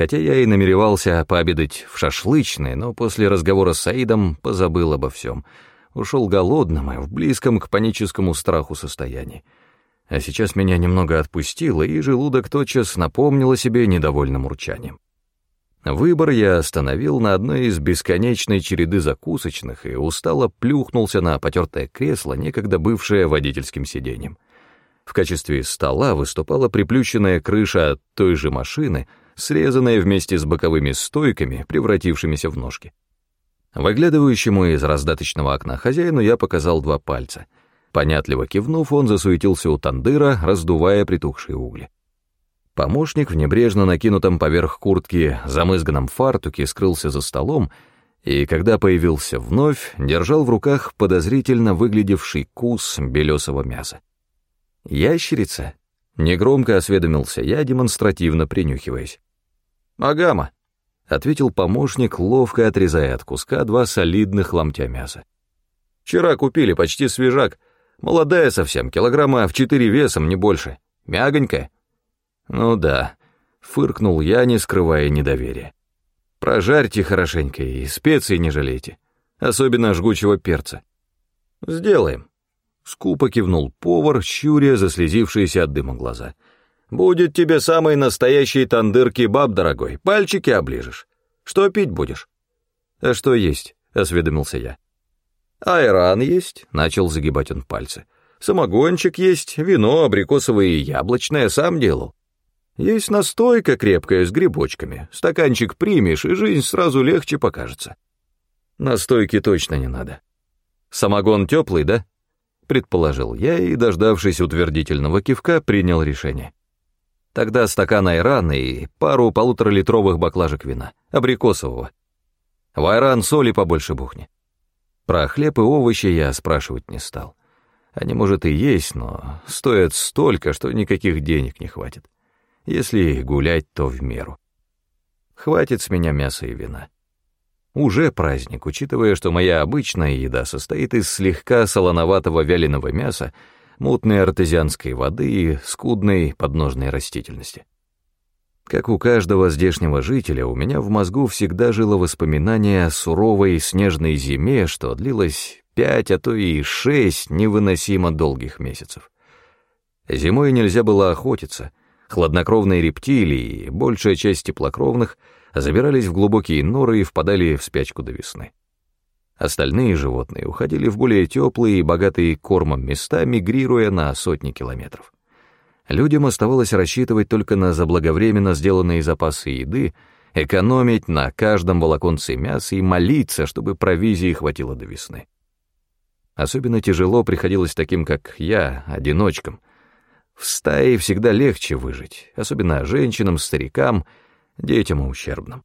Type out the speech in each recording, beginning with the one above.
Хотя я и намеревался пообедать в шашлычной, но после разговора с Саидом позабыл обо всем. Ушел голодным и в близком к паническому страху состоянии. А сейчас меня немного отпустило, и желудок тотчас напомнил о себе недовольным урчанием. Выбор я остановил на одной из бесконечной череды закусочных и устало плюхнулся на потертое кресло, некогда бывшее водительским сиденьем. В качестве стола выступала приплющенная крыша той же машины — срезанная вместе с боковыми стойками, превратившимися в ножки. Выглядывающему из раздаточного окна хозяину я показал два пальца. Понятливо кивнув, он засуетился у тандыра, раздувая притухшие угли. Помощник в небрежно накинутом поверх куртки замызганном фартуке скрылся за столом, и когда появился вновь, держал в руках подозрительно выглядевший кус белесого мяса. «Ящерица?» — негромко осведомился я, демонстративно принюхиваясь. «Агама», — ответил помощник, ловко отрезая от куска два солидных ломтя мяса. «Вчера купили почти свежак, молодая совсем, килограмма в четыре весом, не больше, мягонькая». «Ну да», — фыркнул я, не скрывая недоверия. «Прожарьте хорошенько и специй не жалейте, особенно жгучего перца». «Сделаем», — скупо кивнул повар, щуря заслезившиеся от дыма глаза — Будет тебе самый настоящий тандыр-кебаб, дорогой, пальчики оближешь. Что пить будешь? А что есть, осведомился я. Айран есть, начал загибать он пальцы. Самогончик есть, вино абрикосовое и яблочное сам делал. Есть настойка крепкая с грибочками. Стаканчик примешь, и жизнь сразу легче покажется. Настойки точно не надо. Самогон теплый, да? Предположил я и, дождавшись утвердительного кивка, принял решение. Тогда стакан айрана и пару полуторалитровых баклажек вина, абрикосового. В айран соли побольше бухни. Про хлеб и овощи я спрашивать не стал. Они, может, и есть, но стоят столько, что никаких денег не хватит. Если гулять, то в меру. Хватит с меня мяса и вина. Уже праздник, учитывая, что моя обычная еда состоит из слегка солоноватого вяленого мяса, мутной артезианской воды и скудной подножной растительности. Как у каждого здешнего жителя, у меня в мозгу всегда жило воспоминание о суровой снежной зиме, что длилась пять, а то и шесть невыносимо долгих месяцев. Зимой нельзя было охотиться, хладнокровные рептилии и большая часть теплокровных забирались в глубокие норы и впадали в спячку до весны. Остальные животные уходили в более теплые и богатые кормом места, мигрируя на сотни километров. Людям оставалось рассчитывать только на заблаговременно сделанные запасы еды, экономить на каждом волоконце мяса и молиться, чтобы провизии хватило до весны. Особенно тяжело приходилось таким, как я, одиночкам. В стае всегда легче выжить, особенно женщинам, старикам, детям и ущербным.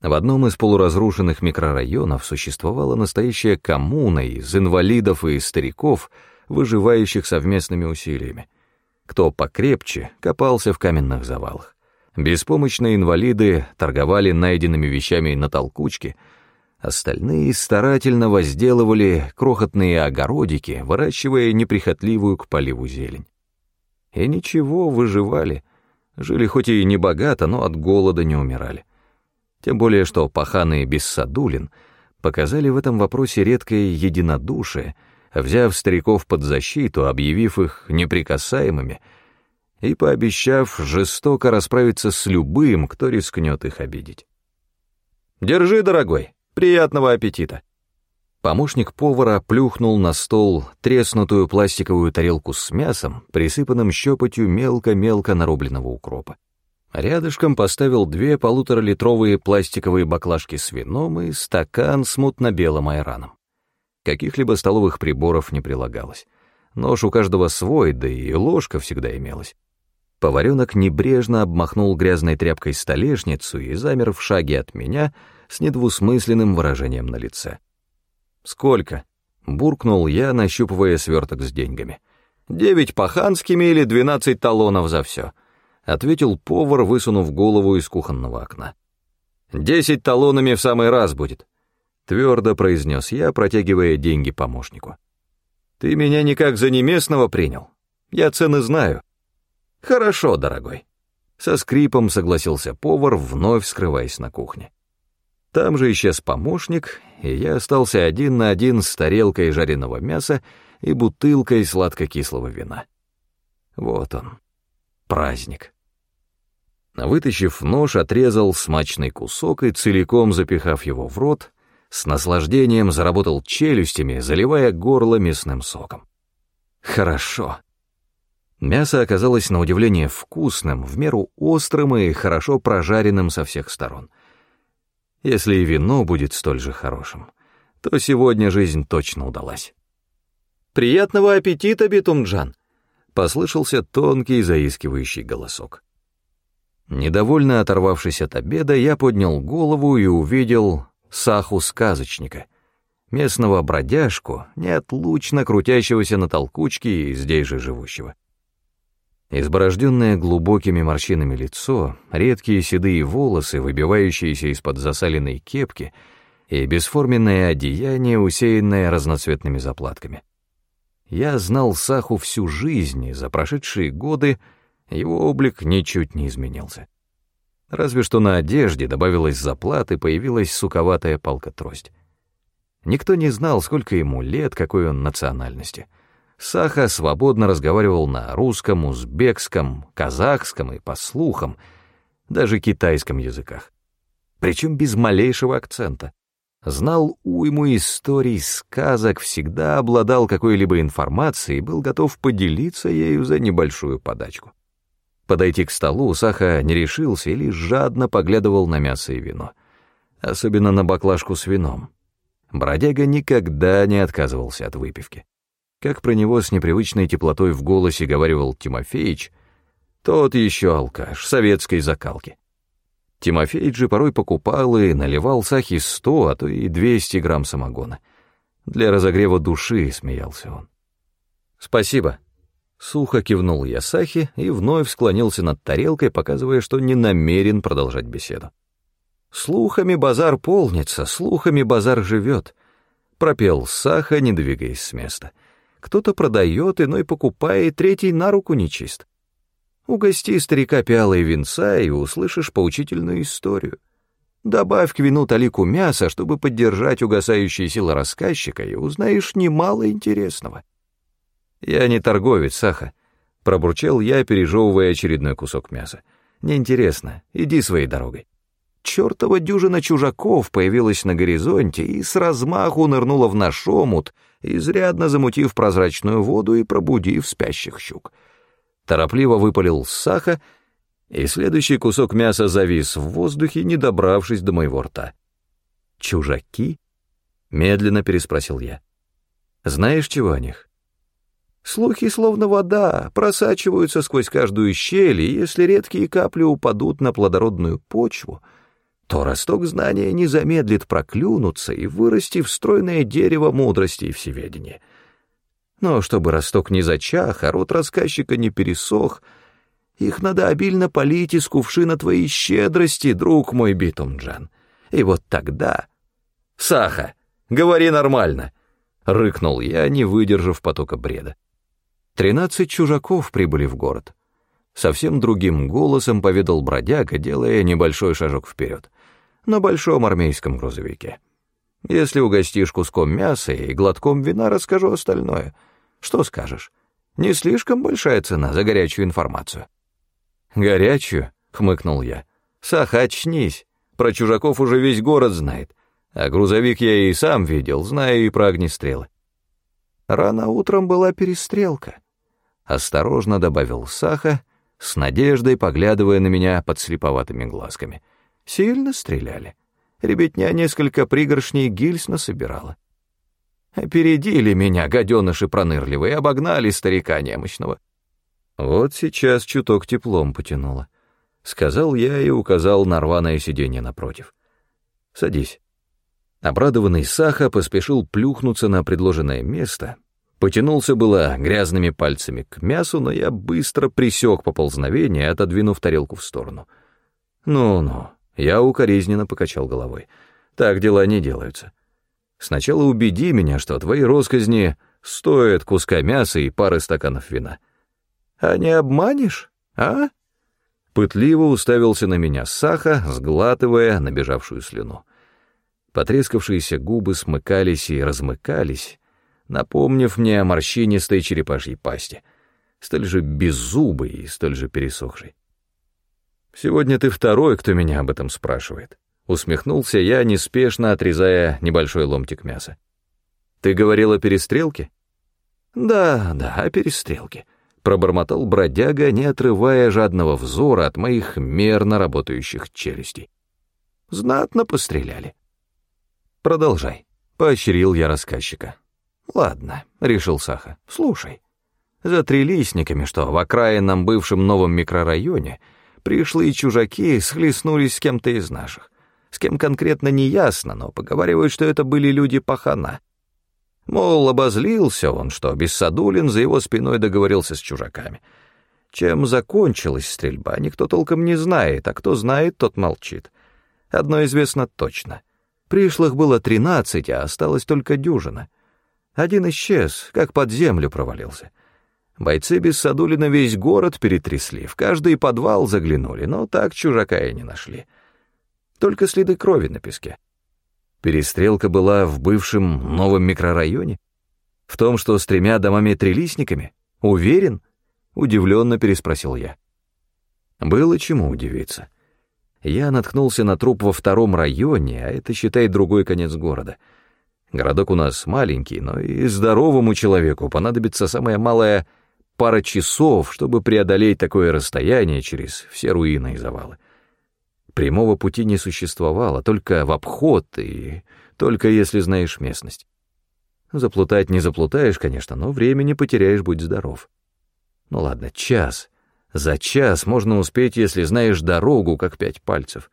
В одном из полуразрушенных микрорайонов существовала настоящая коммуна из инвалидов и стариков, выживающих совместными усилиями. Кто покрепче, копался в каменных завалах. Беспомощные инвалиды торговали найденными вещами на толкучке, остальные старательно возделывали крохотные огородики, выращивая неприхотливую к поливу зелень. И ничего, выживали. Жили хоть и не богато, но от голода не умирали. Тем более, что Пахан и Бессадулин показали в этом вопросе редкое единодушие, взяв стариков под защиту, объявив их неприкасаемыми и пообещав жестоко расправиться с любым, кто рискнет их обидеть. «Держи, дорогой, приятного аппетита!» Помощник повара плюхнул на стол треснутую пластиковую тарелку с мясом, присыпанным щепотью мелко-мелко нарубленного укропа. Рядышком поставил две полуторалитровые пластиковые баклажки с вином и стакан с мутно-белым айраном. Каких-либо столовых приборов не прилагалось. Нож у каждого свой, да и ложка всегда имелась. Поваренок небрежно обмахнул грязной тряпкой столешницу и замер в шаге от меня с недвусмысленным выражением на лице. «Сколько?» — буркнул я, нащупывая сверток с деньгами. «Девять паханскими или двенадцать талонов за все?» Ответил повар, высунув голову из кухонного окна. «Десять талонами в самый раз будет», — твердо произнес я, протягивая деньги помощнику. «Ты меня никак за неместного принял? Я цены знаю». «Хорошо, дорогой». Со скрипом согласился повар, вновь скрываясь на кухне. Там же исчез помощник, и я остался один на один с тарелкой жареного мяса и бутылкой сладко-кислого вина. Вот он, праздник. Вытащив нож, отрезал смачный кусок и, целиком запихав его в рот, с наслаждением заработал челюстями, заливая горло мясным соком. Хорошо. Мясо оказалось на удивление вкусным, в меру острым и хорошо прожаренным со всех сторон. Если и вино будет столь же хорошим, то сегодня жизнь точно удалась. «Приятного аппетита, Бетумджан!» — послышался тонкий заискивающий голосок. Недовольно оторвавшись от обеда, я поднял голову и увидел Саху-сказочника, местного бродяжку, неотлучно крутящегося на толкучке и здесь же живущего. Изборожденное глубокими морщинами лицо, редкие седые волосы, выбивающиеся из-под засаленной кепки, и бесформенное одеяние, усеянное разноцветными заплатками. Я знал Саху всю жизнь, и за прошедшие годы его облик ничуть не изменился. Разве что на одежде добавилась заплата и появилась суковатая палка-трость. Никто не знал, сколько ему лет, какой он национальности. Саха свободно разговаривал на русском, узбекском, казахском и, по слухам, даже китайском языках. Причем без малейшего акцента. Знал уйму историй, сказок, всегда обладал какой-либо информацией и был готов поделиться ею за небольшую подачку. Подойти к столу Саха не решился и лишь жадно поглядывал на мясо и вино. Особенно на баклажку с вином. Бродяга никогда не отказывался от выпивки. Как про него с непривычной теплотой в голосе говаривал Тимофеич, тот еще алкаш, советской закалки. Тимофеич же порой покупал и наливал Сахе сто, а то и двести грамм самогона. Для разогрева души смеялся он. «Спасибо», Сухо кивнул я Сахи и вновь склонился над тарелкой, показывая, что не намерен продолжать беседу. «Слухами базар полнится, слухами базар живет», — пропел Саха, не двигаясь с места. «Кто-то продает, иной покупает, третий на руку нечист. Угости старика пиалой винца и услышишь поучительную историю. Добавь к вину талику мяса, чтобы поддержать угасающие силы рассказчика, и узнаешь немало интересного». «Я не торговец, Саха», — пробурчал я, пережевывая очередной кусок мяса. «Неинтересно, иди своей дорогой». Чёртова дюжина чужаков появилась на горизонте и с размаху нырнула в наш омут, изрядно замутив прозрачную воду и пробудив спящих щук. Торопливо выпалил Саха, и следующий кусок мяса завис в воздухе, не добравшись до моего рта. «Чужаки?» — медленно переспросил я. «Знаешь, чего о них?» Слухи, словно вода, просачиваются сквозь каждую щель, и если редкие капли упадут на плодородную почву, то росток знания не замедлит проклюнуться и вырасти в стройное дерево мудрости и всеведения. Но чтобы росток не зачах, а рот рассказчика не пересох, их надо обильно полить из кувшина твоей щедрости, друг мой Битумджан. И вот тогда... «Саха, говори нормально!» — рыкнул я, не выдержав потока бреда. Тринадцать чужаков прибыли в город. Совсем другим голосом поведал бродяга, делая небольшой шажок вперед, на большом армейском грузовике. Если угостишь куском мяса и глотком вина, расскажу остальное. Что скажешь? Не слишком большая цена за горячую информацию. Горячую? — хмыкнул я. Саха, очнись. Про чужаков уже весь город знает. А грузовик я и сам видел, знаю и про огнестрелы. Рано утром была перестрелка осторожно добавил Саха, с надеждой поглядывая на меня под слеповатыми глазками. Сильно стреляли. Ребятня несколько пригоршней гильз насобирала. Опередили меня, гаденыши пронырливые, обогнали старика немощного. Вот сейчас чуток теплом потянуло. Сказал я и указал на рваное сиденье напротив. Садись. Обрадованный Саха поспешил плюхнуться на предложенное место, Потянулся было грязными пальцами к мясу, но я быстро присек поползновение, отодвинув тарелку в сторону. «Ну-ну», — я укоризненно покачал головой. «Так дела не делаются. Сначала убеди меня, что твои росказни стоят куска мяса и пары стаканов вина. А не обманешь, а?» Пытливо уставился на меня Саха, сглатывая набежавшую слюну. Потрескавшиеся губы смыкались и размыкались, напомнив мне о морщинистой черепашьей пасти, столь же беззубой и столь же пересохшей. «Сегодня ты второй, кто меня об этом спрашивает», — усмехнулся я, неспешно отрезая небольшой ломтик мяса. «Ты говорил о перестрелке?» «Да, да, о перестрелке», — пробормотал бродяга, не отрывая жадного взора от моих мерно работающих челюстей. «Знатно постреляли». «Продолжай», — поощрил я рассказчика. «Ладно», — решил Саха, — «слушай. За трилистниками, что в окраинном бывшем новом микрорайоне, пришлые чужаки схлестнулись с кем-то из наших. С кем конкретно не ясно, но поговаривают, что это были люди пахана. Мол, обозлился он, что Бессадулин за его спиной договорился с чужаками. Чем закончилась стрельба, никто толком не знает, а кто знает, тот молчит. Одно известно точно. Пришлых было тринадцать, а осталось только дюжина. Один исчез, как под землю провалился. Бойцы без Садулина весь город перетрясли, в каждый подвал заглянули, но так чужака и не нашли. Только следы крови на песке. Перестрелка была в бывшем новом микрорайоне? В том, что с тремя домами-трелистниками? Уверен? Удивленно переспросил я. Было чему удивиться. Я наткнулся на труп во втором районе, а это, считай, другой конец города. Городок у нас маленький, но и здоровому человеку понадобится самая малая пара часов, чтобы преодолеть такое расстояние через все руины и завалы. Прямого пути не существовало, только в обход и только если знаешь местность. Заплутать не заплутаешь, конечно, но времени потеряешь, будь здоров. Ну ладно, час. За час можно успеть, если знаешь дорогу, как пять пальцев.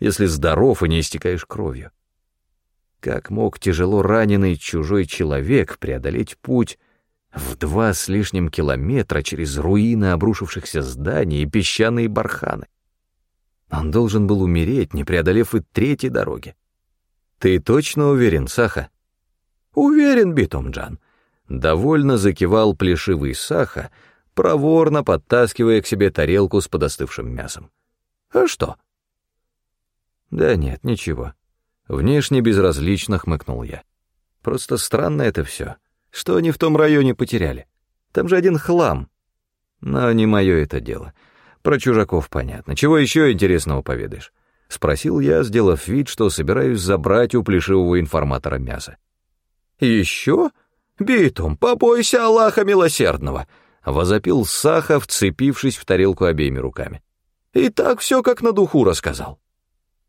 Если здоров и не истекаешь кровью. Как мог тяжело раненый чужой человек преодолеть путь в два с лишним километра через руины обрушившихся зданий и песчаные барханы? Он должен был умереть, не преодолев и третьей дороги. Ты точно уверен, Саха? Уверен, Битумджан. Довольно закивал плешивый Саха, проворно подтаскивая к себе тарелку с подостывшим мясом. А что? Да нет, ничего. Внешне безразлично хмыкнул я. Просто странно это все. Что они в том районе потеряли? Там же один хлам. Но не мое это дело. Про чужаков понятно. Чего еще интересного поведаешь? Спросил я, сделав вид, что собираюсь забрать у плешивого информатора мясо. Еще? Битум, побойся Аллаха милосердного! Возопил Саха, вцепившись в тарелку обеими руками. И так все как на духу рассказал.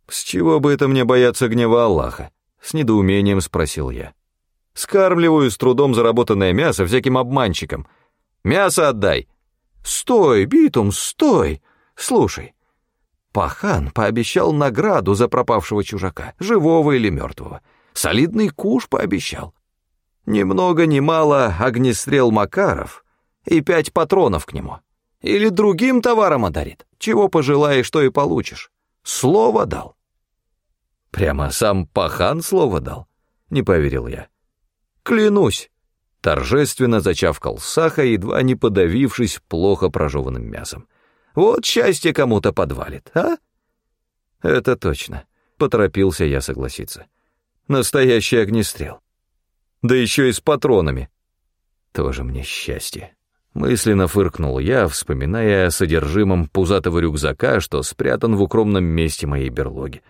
С чего бы это мне бояться гнева Аллаха? С недоумением спросил я. Скармливаю с трудом заработанное мясо всяким обманщикам. Мясо отдай, «Стой, Битум, стой! Слушай, Пахан пообещал награду за пропавшего чужака, живого или мертвого. Солидный куш пообещал. Ни много ни мало огнестрел Макаров и пять патронов к нему. Или другим товаром одарит. Чего пожелаешь, то и получишь. Слово дал». «Прямо сам Пахан слово дал?» — не поверил я. «Клянусь, Торжественно зачавкал Саха, едва не подавившись плохо прожеванным мясом. «Вот счастье кому-то подвалит, а?» «Это точно», — поторопился я согласиться. «Настоящий огнестрел. Да еще и с патронами. Тоже мне счастье». Мысленно фыркнул я, вспоминая о содержимом пузатого рюкзака, что спрятан в укромном месте моей берлоги.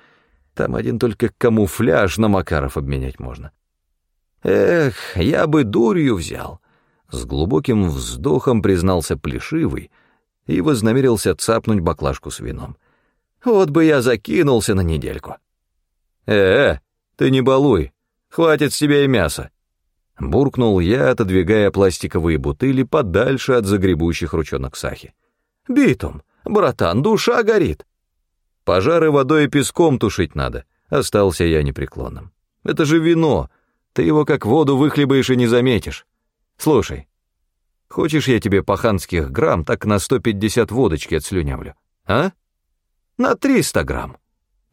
Там один только камуфляж на Макаров обменять можно. Эх, я бы дурью взял. С глубоким вздохом признался Плешивый и вознамерился цапнуть баклажку с вином. Вот бы я закинулся на недельку. Э-э, ты не балуй, хватит с тебя и мяса. Буркнул я, отодвигая пластиковые бутыли подальше от загребущих ручонок Сахи. «Битум, братан, душа горит!» «Пожары водой и песком тушить надо», — остался я непреклонным. «Это же вино, ты его как воду выхлебаешь и не заметишь. Слушай, хочешь я тебе паханских грамм, так на 150 водочки отслюнявлю, а? На 300 грамм.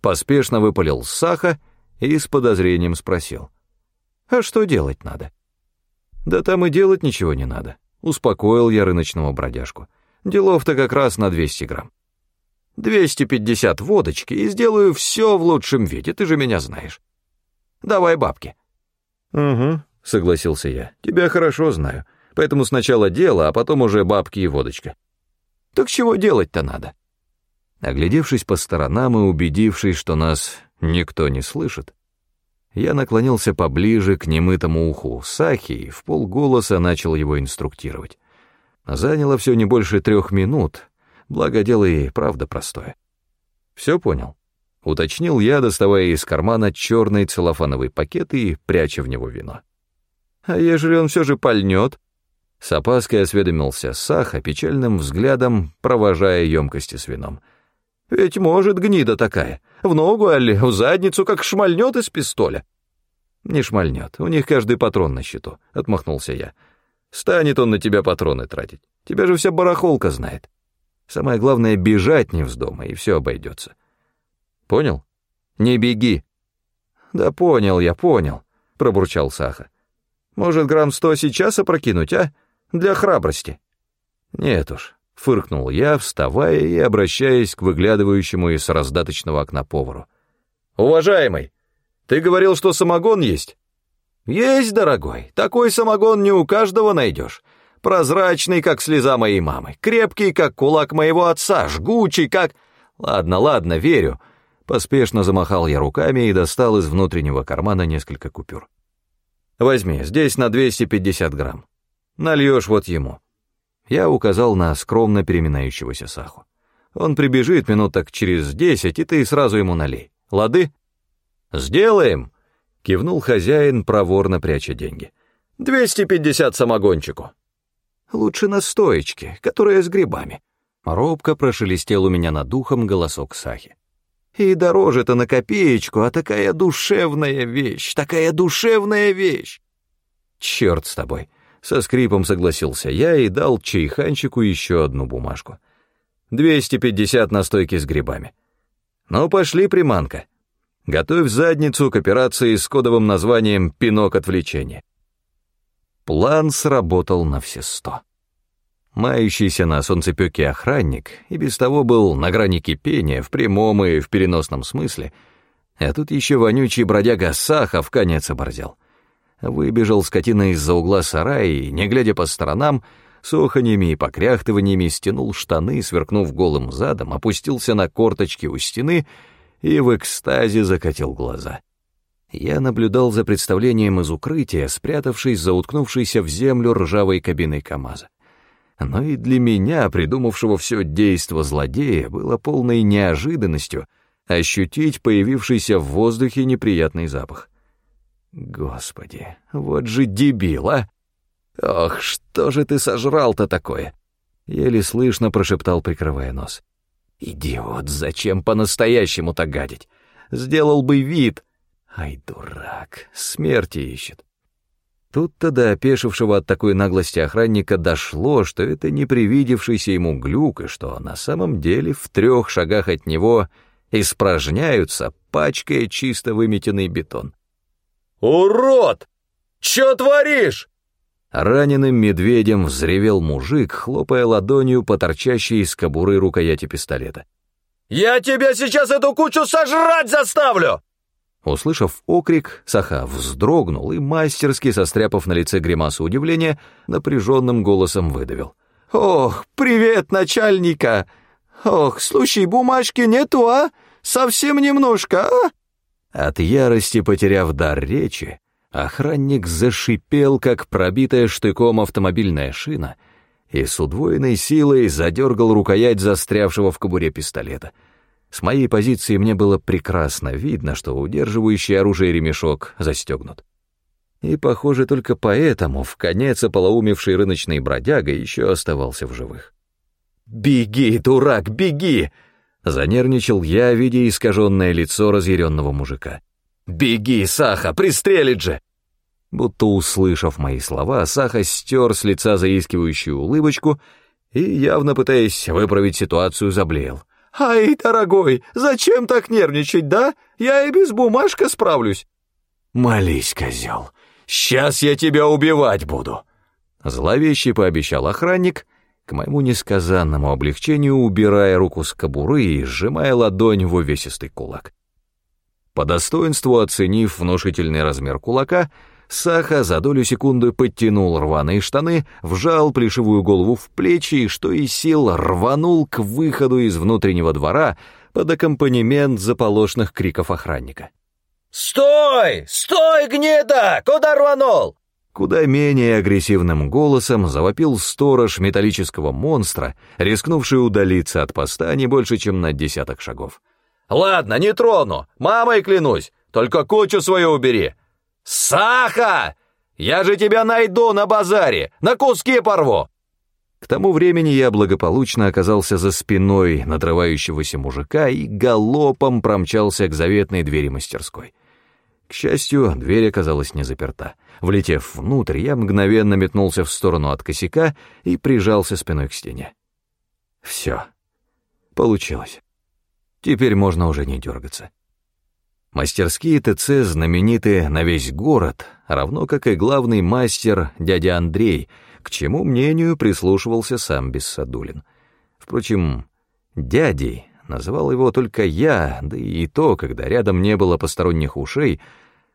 Поспешно выпалил Саха и с подозрением спросил. А что делать надо? Да там и делать ничего не надо. Успокоил я рыночного бродяжку. Делов-то как раз на 200 грамм. 250 водочки и сделаю все в лучшем виде, ты же меня знаешь. Давай бабки». «Угу», — согласился я, — «тебя хорошо знаю, поэтому сначала дело, а потом уже бабки и водочка». «Так чего делать-то надо?» Оглядевшись по сторонам и убедившись, что нас никто не слышит, я наклонился поближе к немытому уху Сахи и в полголоса начал его инструктировать. Заняло все не больше трех минут, благо дело и правда простое. «Все понял?» — уточнил я, доставая из кармана черный целлофановый пакет и пряча в него вино. «А ежели он все же пальнет?» С опаской осведомился Саха, печальным взглядом провожая емкости с вином. «Ведь может гнида такая, в ногу, али в задницу, как шмальнет из пистоля». «Не шмальнет, у них каждый патрон на счету», — отмахнулся я. «Станет он на тебя патроны тратить, тебя же вся барахолка знает». Самое главное, бежать не вздумай, и все обойдется. Понял? Не беги. Да понял я, понял, пробурчал Саха. Может, грамм сто сейчас опрокинуть, а? Для храбрости. Нет уж, фыркнул я, вставая и обращаясь к выглядывающему из раздаточного окна повару. «Уважаемый, ты говорил, что самогон есть?» «Есть, дорогой, такой самогон не у каждого найдешь прозрачный, как слеза моей мамы, крепкий, как кулак моего отца, жгучий, как... Ладно, ладно, верю. Поспешно замахал я руками и достал из внутреннего кармана несколько купюр. Возьми, здесь на 250 грамм. Нальешь вот ему. Я указал на скромно переминающегося Саху. Он прибежит минут так через десять, и ты сразу ему налей. Лады? Сделаем, кивнул хозяин, проворно пряча деньги. Двести пятьдесят самогончику. Лучше на стоечке, которая с грибами. Робко прошелестел у меня над духом голосок Сахи. И дороже-то на копеечку, а такая душевная вещь, такая душевная вещь. Черт с тобой. Со скрипом согласился я и дал чайханчику еще одну бумажку. 250 настойки с грибами. Ну, пошли, приманка. Готовь задницу к операции с кодовым названием «Пинок отвлечения». План сработал на все сто. Мающийся на солнцепёке охранник и без того был на грани кипения в прямом и в переносном смысле, а тут еще вонючий бродяга Саха в конец оборзел. Выбежал скотина из-за угла сарая и, не глядя по сторонам, с оханьями и покряхтываниями стянул штаны, сверкнув голым задом, опустился на корточки у стены и в экстазе закатил глаза. Я наблюдал за представлением из укрытия, спрятавшись за уткнувшейся в землю ржавой кабиной КамАЗа. Но и для меня, придумавшего все действо злодея, было полной неожиданностью ощутить появившийся в воздухе неприятный запах. Господи, вот же дебил, а! Ох, что же ты сожрал-то такое? Еле слышно прошептал, прикрывая нос. Идиот, зачем по-настоящему-то гадить? Сделал бы вид, Ай, дурак, смерти ищет. Тут-то до опешившего от такой наглости охранника дошло, что это не привидевшийся ему глюк, и что на самом деле в трех шагах от него испражняются, пачкая чисто выметенный бетон. «Урод! Чё творишь?» Раненым медведем взревел мужик, хлопая ладонью по торчащей из кобуры рукояти пистолета. «Я тебя сейчас эту кучу сожрать заставлю!» Услышав окрик, Саха вздрогнул и, мастерски состряпав на лице гримасу удивления, напряженным голосом выдавил. «Ох, привет, начальника! Ох, слушай, бумажки нету, а? Совсем немножко, а?» От ярости потеряв дар речи, охранник зашипел, как пробитая штыком автомобильная шина, и с удвоенной силой задергал рукоять застрявшего в кобуре пистолета — с моей позиции мне было прекрасно видно, что удерживающий оружие ремешок застегнут. И, похоже, только поэтому в конец ополоумевший рыночный бродяга еще оставался в живых. «Беги, дурак, беги!» — занервничал я, видя искаженное лицо разъяренного мужика. «Беги, Саха, пристрелит же!» Будто услышав мои слова, Саха стер с лица заискивающую улыбочку и, явно пытаясь выправить ситуацию, заблеял. «Ай, дорогой, зачем так нервничать, да? Я и без бумажка справлюсь». «Молись, козел, сейчас я тебя убивать буду», — зловеще пообещал охранник, к моему несказанному облегчению убирая руку с кобуры и сжимая ладонь в увесистый кулак. По достоинству оценив внушительный размер кулака, Саха за долю секунды подтянул рваные штаны, вжал плешивую голову в плечи и, что из сил, рванул к выходу из внутреннего двора под аккомпанемент заполошных криков охранника. «Стой! Стой, гнида! Куда рванул?» Куда менее агрессивным голосом завопил сторож металлического монстра, рискнувший удалиться от поста не больше, чем на десяток шагов. «Ладно, не трону, мамой клянусь, только кучу свою убери!» «Саха! Я же тебя найду на базаре, на куски порву!» К тому времени я благополучно оказался за спиной надрывающегося мужика и галопом промчался к заветной двери мастерской. К счастью, дверь оказалась не заперта. Влетев внутрь, я мгновенно метнулся в сторону от косяка и прижался спиной к стене. Все. Получилось. Теперь можно уже не дергаться. Мастерские ТЦ знамениты на весь город, равно как и главный мастер дядя Андрей, к чему мнению прислушивался сам Бессадулин. Впрочем, дядей называл его только я, да и то, когда рядом не было посторонних ушей,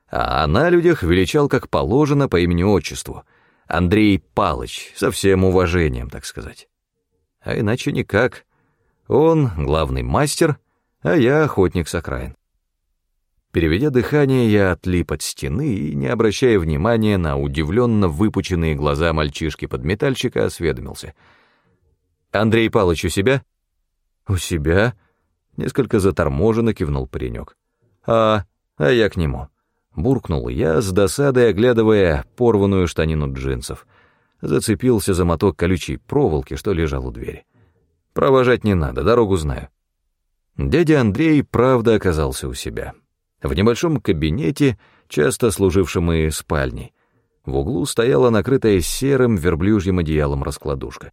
а на людях величал как положено по имени-отчеству. Андрей Палыч, со всем уважением, так сказать. А иначе никак. Он главный мастер, а я охотник с окраин. Переведя дыхание, я отлип от стены и, не обращая внимания на удивленно выпученные глаза мальчишки-подметальщика, осведомился. «Андрей Палыч у себя?» «У себя?» — несколько заторможенно кивнул паренек. «А, а я к нему». Буркнул я, с досадой оглядывая порванную штанину джинсов. Зацепился за моток колючей проволоки, что лежал у двери. «Провожать не надо, дорогу знаю». Дядя Андрей, правда, оказался у себя. В небольшом кабинете, часто служившем и спальней, в углу стояла накрытая серым верблюжьим одеялом раскладушка.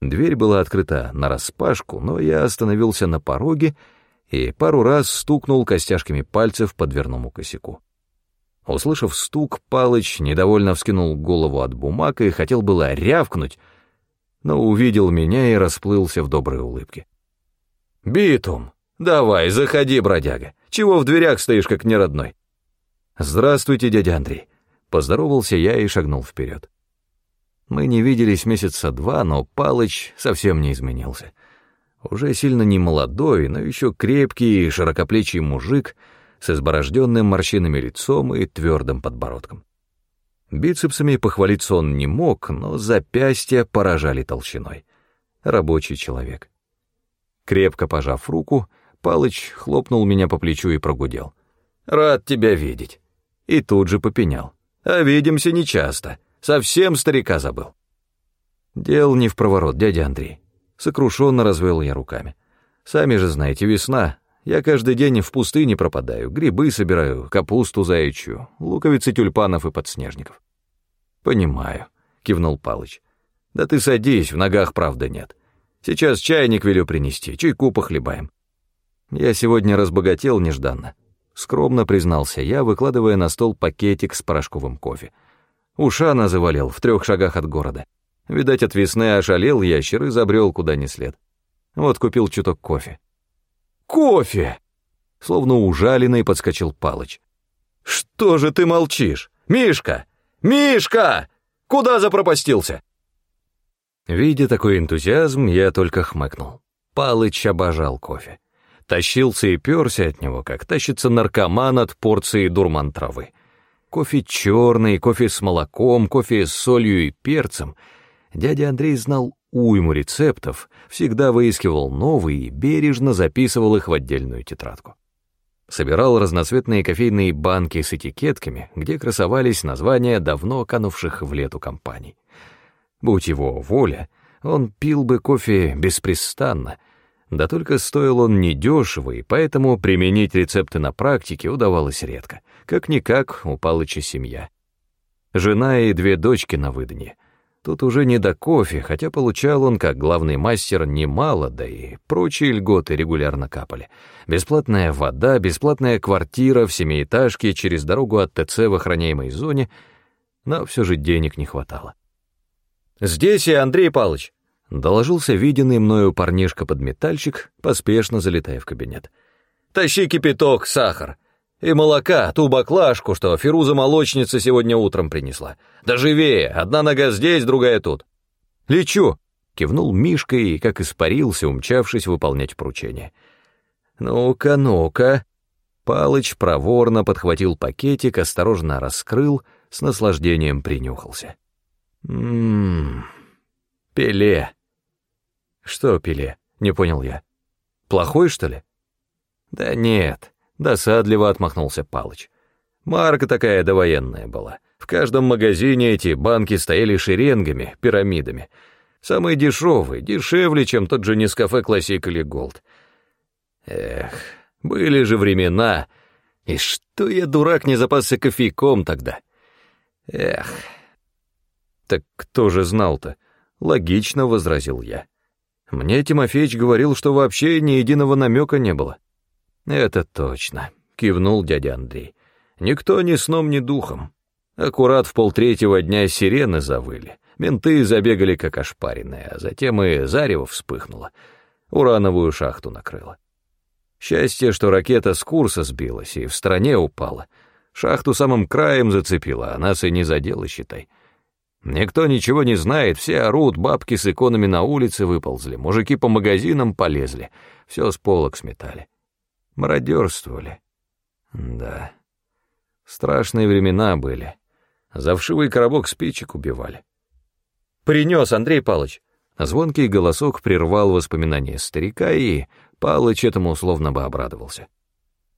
Дверь была открыта нараспашку, но я остановился на пороге и пару раз стукнул костяшками пальцев по дверному косяку. Услышав стук, Палыч недовольно вскинул голову от бумаг и хотел было рявкнуть, но увидел меня и расплылся в доброй улыбке. «Битум, давай, заходи, бродяга. Чего в дверях стоишь, как неродной?» «Здравствуйте, дядя Андрей», — поздоровался я и шагнул вперед. Мы не виделись месяца два, но Палыч совсем не изменился. Уже сильно не молодой, но еще крепкий и широкоплечий мужик с изборожденным морщинами лицом и твердым подбородком. Бицепсами похвалиться он не мог, но запястья поражали толщиной. Рабочий человек. Крепко пожав руку, Палыч хлопнул меня по плечу и прогудел. «Рад тебя видеть». И тут же попенял. «А видимся нечасто. Совсем старика забыл». Дел не в проворот, дядя Андрей. Сокрушенно развел я руками. Сами же знаете, весна. Я каждый день в пустыне пропадаю, грибы собираю, капусту заячью, луковицы тюльпанов и подснежников. «Понимаю», — кивнул Палыч. «Да ты садись, в ногах правда нет. Сейчас чайник велю принести, чайку похлебаем. Я сегодня разбогател нежданно. Скромно признался я, выкладывая на стол пакетик с порошковым кофе. Ушана завалил в трех шагах от города. Видать, от весны ошалел ящер и забрел куда ни след. Вот купил чуток кофе. «Кофе!» Словно ужаленный подскочил Палыч. «Что же ты молчишь? Мишка! Мишка! Куда запропастился?» Видя такой энтузиазм, я только хмыкнул. Палыч обожал кофе. Тащился и перся от него, как тащится наркоман от порции дурман травы. Кофе черный, кофе с молоком, кофе с солью и перцем. Дядя Андрей знал уйму рецептов, всегда выискивал новые и бережно записывал их в отдельную тетрадку. Собирал разноцветные кофейные банки с этикетками, где красовались названия давно канувших в лету компаний. Будь его воля, он пил бы кофе беспрестанно, да только стоил он недешево, и поэтому применить рецепты на практике удавалось редко. Как-никак у Палыча семья. Жена и две дочки на выданье. Тут уже не до кофе, хотя получал он, как главный мастер, немало, да и прочие льготы регулярно капали. Бесплатная вода, бесплатная квартира в семиэтажке через дорогу от ТЦ в охраняемой зоне, но все же денег не хватало. «Здесь я, Андрей Павлович!» — Доложился виденный мною парнишка-подметальщик, поспешно залетая в кабинет. «Тащи кипяток, сахар. И молока, ту баклажку, что Фируза-молочница сегодня утром принесла. Да живее, одна нога здесь, другая тут». «Лечу!» — кивнул Мишка и, как испарился, умчавшись выполнять поручение. «Ну-ка, ну-ка!» Палыч проворно подхватил пакетик, осторожно раскрыл, с наслаждением принюхался. «Ммм... Пеле!» «Что Пеле?» — не понял я. «Плохой, что ли?» «Да нет», — досадливо отмахнулся Палыч. «Марка такая довоенная была. В каждом магазине эти банки стояли шеренгами, пирамидами. Самые дешевые, дешевле, чем тот же Нескафе Классик или Голд. Эх, были же времена. И что я, дурак, не запасся кофейком тогда? Эх. Так кто же знал-то? Логично, — возразил я. Мне Тимофеич говорил, что вообще ни единого намека не было. Это точно, — кивнул дядя Андрей. Никто ни сном, ни духом. Аккурат в полтретьего дня сирены завыли. Менты забегали как ошпаренные, а затем и зарево вспыхнуло. Урановую шахту накрыло. Счастье, что ракета с курса сбилась и в стране упала. Шахту самым краем зацепила, а нас и не задела, считай. Никто ничего не знает, все орут, бабки с иконами на улице выползли, мужики по магазинам полезли, все с полок сметали. Мародерствовали. Да, страшные времена были. За вшивый коробок спичек убивали. «Принес, Андрей Палыч!» Звонкий голосок прервал воспоминания старика, и Палыч этому условно бы обрадовался.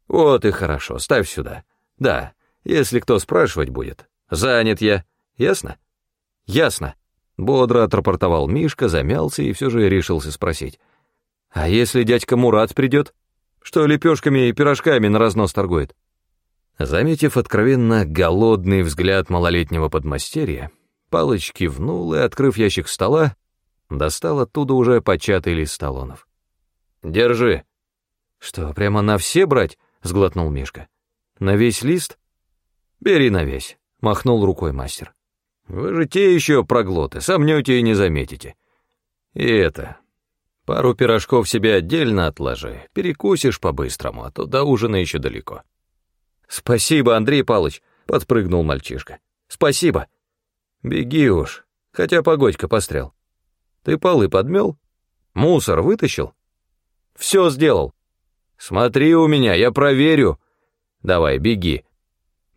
«Вот и хорошо, ставь сюда. Да, если кто спрашивать будет. Занят я. Ясно?» «Ясно», — бодро отрапортовал Мишка, замялся и все же решился спросить. «А если дядька Мурат придет? Что лепешками и пирожками на разнос торгует?» Заметив откровенно голодный взгляд малолетнего подмастерья, Палыч кивнул и, открыв ящик стола, достал оттуда уже початый лист талонов. «Держи». «Что, прямо на все брать?» — сглотнул Мишка. «На весь лист?» «Бери на весь», — махнул рукой мастер. «Вы же те еще проглоты, сомнете и не заметите. И это, пару пирожков себе отдельно отложи, перекусишь по-быстрому, а то до ужина еще далеко». «Спасибо, Андрей Палыч», — подпрыгнул мальчишка. «Спасибо». «Беги уж, хотя погодька пострел. Ты полы подмел? Мусор вытащил?» Все сделал. Смотри у меня, я проверю. Давай, беги.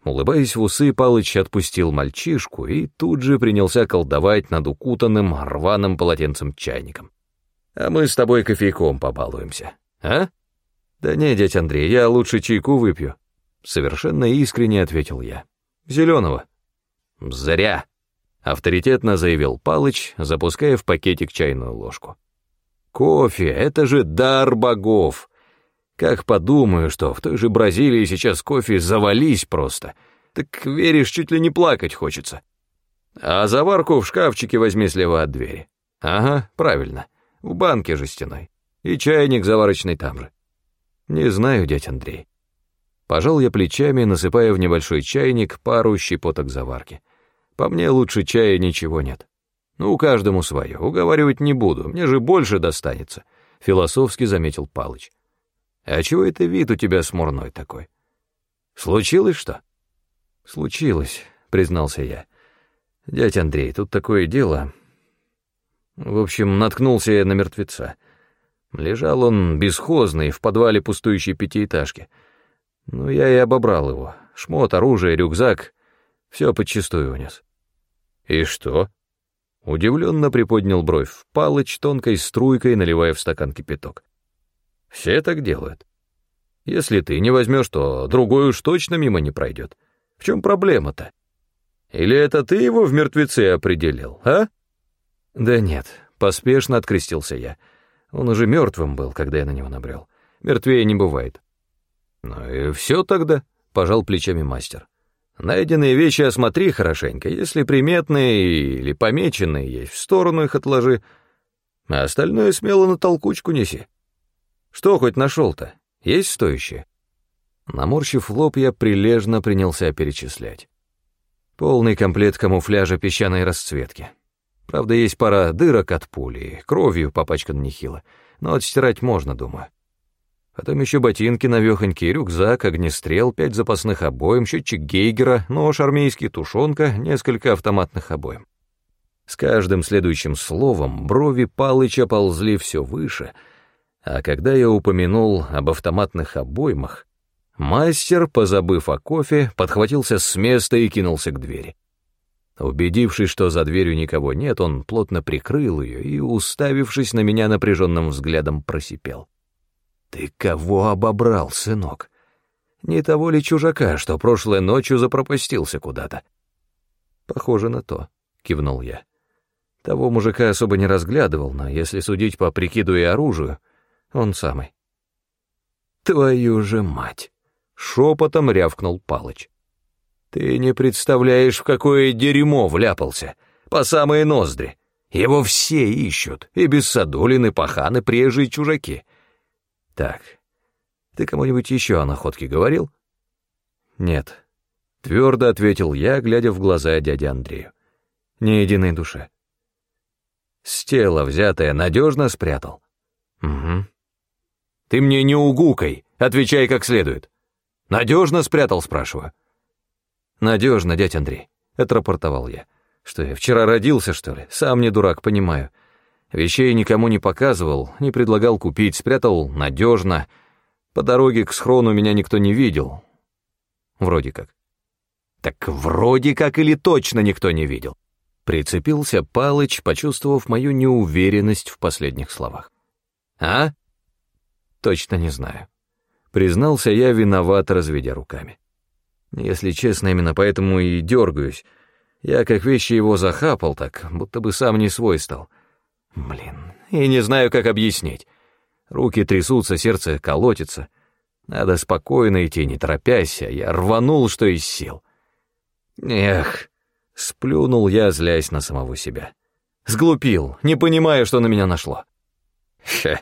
Улыбаясь в усы, Палыч отпустил мальчишку и тут же принялся колдовать над укутанным рваным полотенцем-чайником. А мы с тобой кофейком побалуемся, а? Да не, дядь Андрей, я лучше чайку выпью. Совершенно искренне ответил я. Зеленого. Зря. Авторитетно заявил Палыч, запуская в пакетик чайную ложку. Кофе — это же дар богов. Как подумаю, что в той же Бразилии сейчас кофе завались просто. Так веришь, чуть ли не плакать хочется. А заварку в шкафчике возьми слева от двери. Ага, правильно, в банке жестяной. И чайник заварочный там же. Не знаю, дядь Андрей. Пожал я плечами, насыпая в небольшой чайник пару щепоток заварки. По мне лучше чая ничего нет. Ну, каждому свое, уговаривать не буду, мне же больше достанется, философски заметил Палыч. А чего это вид у тебя смурной такой? Случилось что? Случилось, признался я. Дядь Андрей, тут такое дело. В общем, наткнулся я на мертвеца. Лежал он бесхозный в подвале пустующей пятиэтажки. Ну, я и обобрал его. Шмот, оружие, рюкзак. Все подчистую унес. И что? Удивленно приподнял бровь Палыч тонкой струйкой, наливая в стакан кипяток. Все так делают. Если ты не возьмешь, то другой уж точно мимо не пройдет. В чем проблема-то? Или это ты его в мертвеце определил, а? Да нет, поспешно открестился я. Он уже мертвым был, когда я на него набрел. Мертвее не бывает. Ну и все тогда, пожал плечами мастер. Найденные вещи осмотри хорошенько, если приметные или помеченные есть, в сторону их отложи, а остальное смело на толкучку неси. Что хоть нашел-то? Есть стоящее? Наморщив лоб, я прилежно принялся перечислять. Полный комплект камуфляжа песчаной расцветки. Правда, есть пара дырок от пули, кровью попачкан нехило, но отстирать можно, думаю. Потом еще ботинки навехонькие, рюкзак, огнестрел, пять запасных обоим, счетчик Гейгера, нож армейский, тушенка, несколько автоматных обоим. С каждым следующим словом брови Палыча ползли все выше, а когда я упомянул об автоматных обоймах, мастер, позабыв о кофе, подхватился с места и кинулся к двери. Убедившись, что за дверью никого нет, он плотно прикрыл ее и, уставившись на меня напряженным взглядом, просипел. «Ты кого обобрал, сынок? Не того ли чужака, что прошлой ночью запропастился куда-то?» «Похоже на то», — кивнул я. Того мужика особо не разглядывал, но если судить по прикиду и оружию, он самый. «Твою же мать!» — шепотом рявкнул Палыч. «Ты не представляешь, в какое дерьмо вляпался, по самые ноздри. Его все ищут, и бессадулины, паханы, приезжие чужаки. Так, ты кому-нибудь еще о находке говорил? Нет, твердо ответил я, глядя в глаза дяде Андрею. Ни единой душе. С тела взятое надежно спрятал? Угу. Ты мне не угукай, отвечай как следует. Надежно спрятал, спрашиваю. Надежно, дядь Андрей, отрапортовал я. Что я вчера родился, что ли? Сам не дурак, понимаю. Вещей никому не показывал, не предлагал купить, спрятал надежно. По дороге к схрону меня никто не видел. Вроде как. Так вроде как или точно никто не видел. Прицепился Палыч, почувствовав мою неуверенность в последних словах. А? Точно не знаю. Признался я, виноват, разведя руками. Если честно, именно поэтому и дергаюсь. Я как вещи его захапал так, будто бы сам не свой стал. Блин, и не знаю, как объяснить. Руки трясутся, сердце колотится. Надо спокойно идти, не торопясь, а я рванул, что из сил. Эх, сплюнул я, злясь на самого себя. Сглупил, не понимая, что на меня нашло. Хе,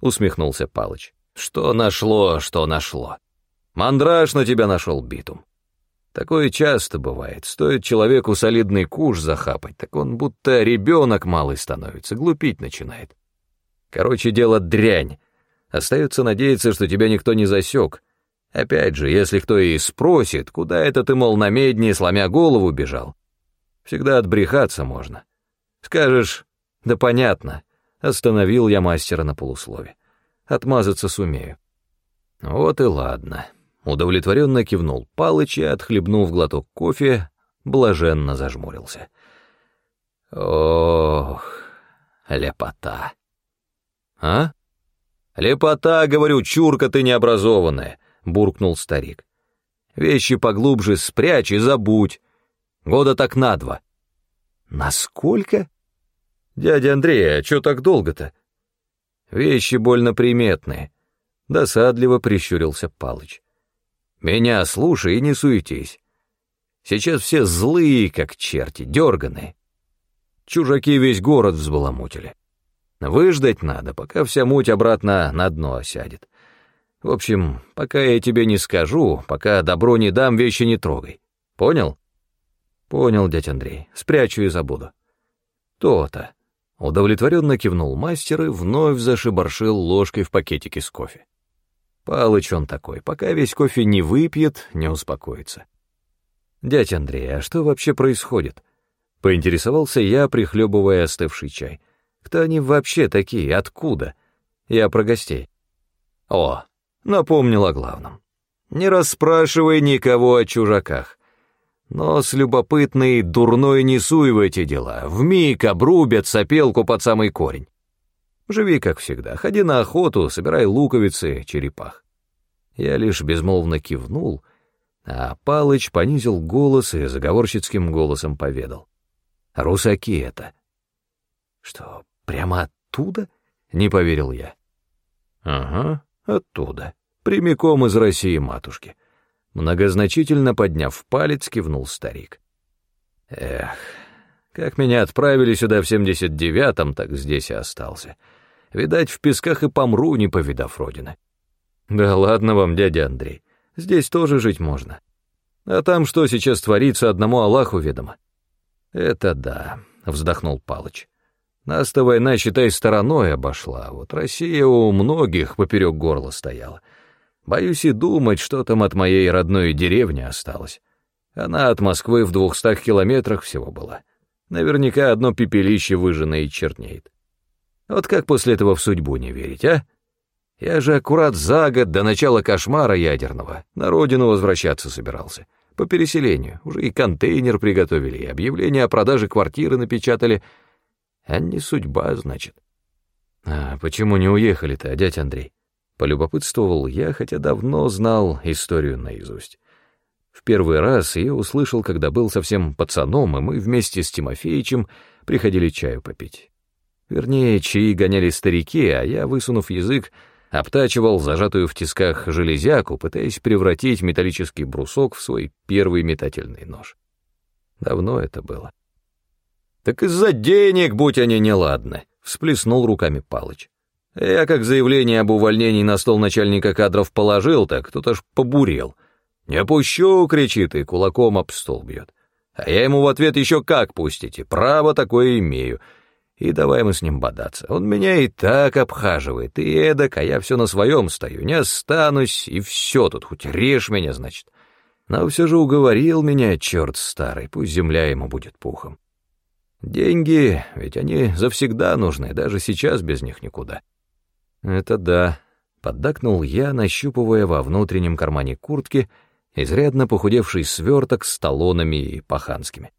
усмехнулся Палыч. Что нашло, что нашло. Мандраж на тебя нашел битум. Такое часто бывает. Стоит человеку солидный куш захапать, так он будто ребенок малый становится, глупить начинает. Короче, дело дрянь. Остается надеяться, что тебя никто не засек. Опять же, если кто и спросит, куда это ты, мол, на медне, сломя голову, бежал, всегда отбрехаться можно. Скажешь, да понятно, остановил я мастера на полуслове. Отмазаться сумею. Вот и ладно. Удовлетворенно кивнул Палыч и, отхлебнув глоток кофе, блаженно зажмурился. Ох, лепота. А? Лепота, говорю, чурка ты необразованная, буркнул старик. Вещи поглубже спрячь и забудь. Года так на два. Насколько? Дядя Андрей, а чё так долго-то? Вещи больно приметные. Досадливо прищурился Палыч. Меня слушай и не суетись. Сейчас все злые, как черти, дерганые. Чужаки весь город взбаламутили. Выждать надо, пока вся муть обратно на дно осядет. В общем, пока я тебе не скажу, пока добро не дам, вещи не трогай. Понял? Понял, дядь Андрей. Спрячу и забуду. То-то. Удовлетворенно кивнул мастер и вновь зашибаршил ложкой в пакетике с кофе. Палыч он такой, пока весь кофе не выпьет, не успокоится. «Дядь Андрей, а что вообще происходит?» Поинтересовался я, прихлебывая остывший чай. «Кто они вообще такие? Откуда?» Я про гостей. «О, напомнил о главном. Не расспрашивай никого о чужаках. Но с любопытной дурной не суй в эти дела. Вмиг обрубят сопелку под самый корень. Живи, как всегда, ходи на охоту, собирай луковицы, черепах. Я лишь безмолвно кивнул, а Палыч понизил голос и заговорщицким голосом поведал. «Русаки это». «Что, прямо оттуда?» — не поверил я. «Ага, оттуда. Прямиком из России, матушки». Многозначительно подняв палец, кивнул старик. «Эх, как меня отправили сюда в семьдесят девятом, так здесь и остался». Видать, в песках и помру, не повидав родины. Да ладно вам, дядя Андрей, здесь тоже жить можно. А там что сейчас творится, одному Аллаху ведомо. Это да, вздохнул Палыч. Нас-то война, считай, стороной обошла, вот Россия у многих поперек горла стояла. Боюсь и думать, что там от моей родной деревни осталось. Она от Москвы в двухстах километрах всего была. Наверняка одно пепелище выжженное и чернеет. Вот как после этого в судьбу не верить, а? Я же аккурат за год до начала кошмара ядерного на родину возвращаться собирался. По переселению. Уже и контейнер приготовили, и объявление о продаже квартиры напечатали. А не судьба, значит. А почему не уехали-то, дядь Андрей? Полюбопытствовал я, хотя давно знал историю наизусть. В первый раз я услышал, когда был совсем пацаном, и мы вместе с Тимофеичем приходили чаю попить. Вернее, чаи гоняли старики, а я, высунув язык, обтачивал зажатую в тисках железяку, пытаясь превратить металлический брусок в свой первый метательный нож. Давно это было. «Так из-за денег, будь они неладны», — всплеснул руками Палыч. Я как заявление об увольнении на стол начальника кадров положил, так кто-то ж побурел. «Не пущу!» — кричит и кулаком об стол бьет. А я ему в ответ еще как пустите, право такое имею — и давай мы с ним бодаться. Он меня и так обхаживает, и эдак, а я все на своем стою, не останусь, и все тут, хоть режь меня, значит. Но все же уговорил меня, черт старый, пусть земля ему будет пухом. Деньги, ведь они завсегда нужны, даже сейчас без них никуда. Это да, поддакнул я, нащупывая во внутреннем кармане куртки изрядно похудевший сверток с талонами и паханскими.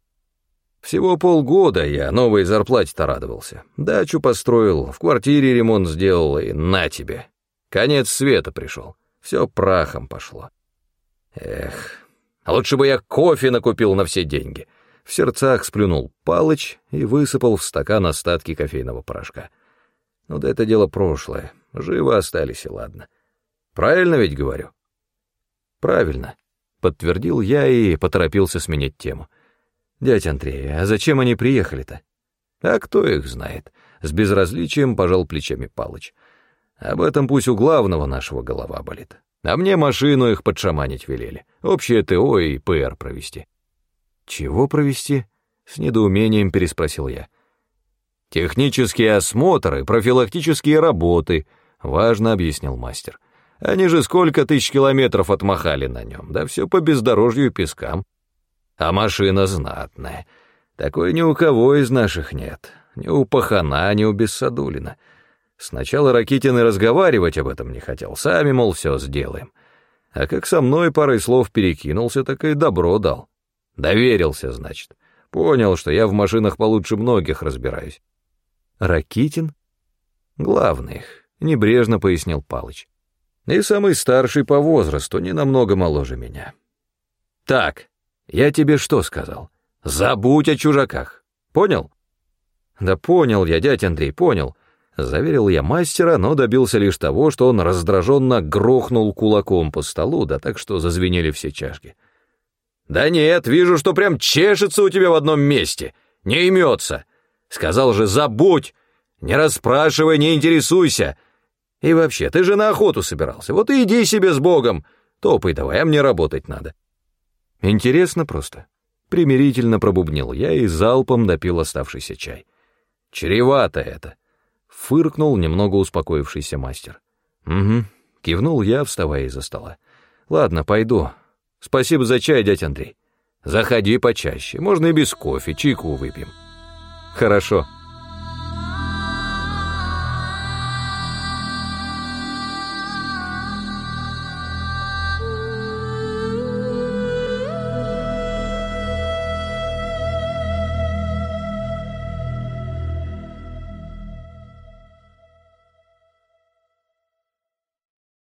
Всего полгода я новой зарплате-то радовался. Дачу построил, в квартире ремонт сделал, и на тебе. Конец света пришел. Все прахом пошло. Эх, лучше бы я кофе накупил на все деньги. В сердцах сплюнул Палыч и высыпал в стакан остатки кофейного порошка. Ну да это дело прошлое. Живо остались, и ладно. Правильно ведь говорю? Правильно, подтвердил я и поторопился сменить тему. — «Дядь Андрей, а зачем они приехали-то?» «А кто их знает?» — с безразличием пожал плечами Палыч. «Об этом пусть у главного нашего голова болит. А мне машину их подшаманить велели, общее ТО и ПР провести». «Чего провести?» — с недоумением переспросил я. «Технические осмотры, профилактические работы», — важно объяснил мастер. «Они же сколько тысяч километров отмахали на нем, да все по бездорожью и пескам. А машина знатная. Такой ни у кого из наших нет. Ни у Пахана, ни у Бессадулина. Сначала Ракитин и разговаривать об этом не хотел. Сами, мол, все сделаем. А как со мной парой слов перекинулся, так и добро дал. Доверился, значит. Понял, что я в машинах получше многих разбираюсь. Ракитин? Главный их, небрежно пояснил Палыч. И самый старший по возрасту, не намного моложе меня. Так, я тебе что сказал? Забудь о чужаках. Понял? Да понял я, дядь Андрей, понял. Заверил я мастера, но добился лишь того, что он раздраженно грохнул кулаком по столу, да так что зазвенели все чашки. «Да нет, вижу, что прям чешется у тебя в одном месте, не имется. Сказал же, забудь, не расспрашивай, не интересуйся. И вообще, ты же на охоту собирался, вот и иди себе с Богом. Топай давай, а мне работать надо». Интересно просто. Примирительно пробубнил я и залпом допил оставшийся чай. Чревато это. Фыркнул немного успокоившийся мастер. Угу. Кивнул я, вставая из-за стола. Ладно, пойду. Спасибо за чай, дядь Андрей. Заходи почаще, можно и без кофе, чайку выпьем. Хорошо.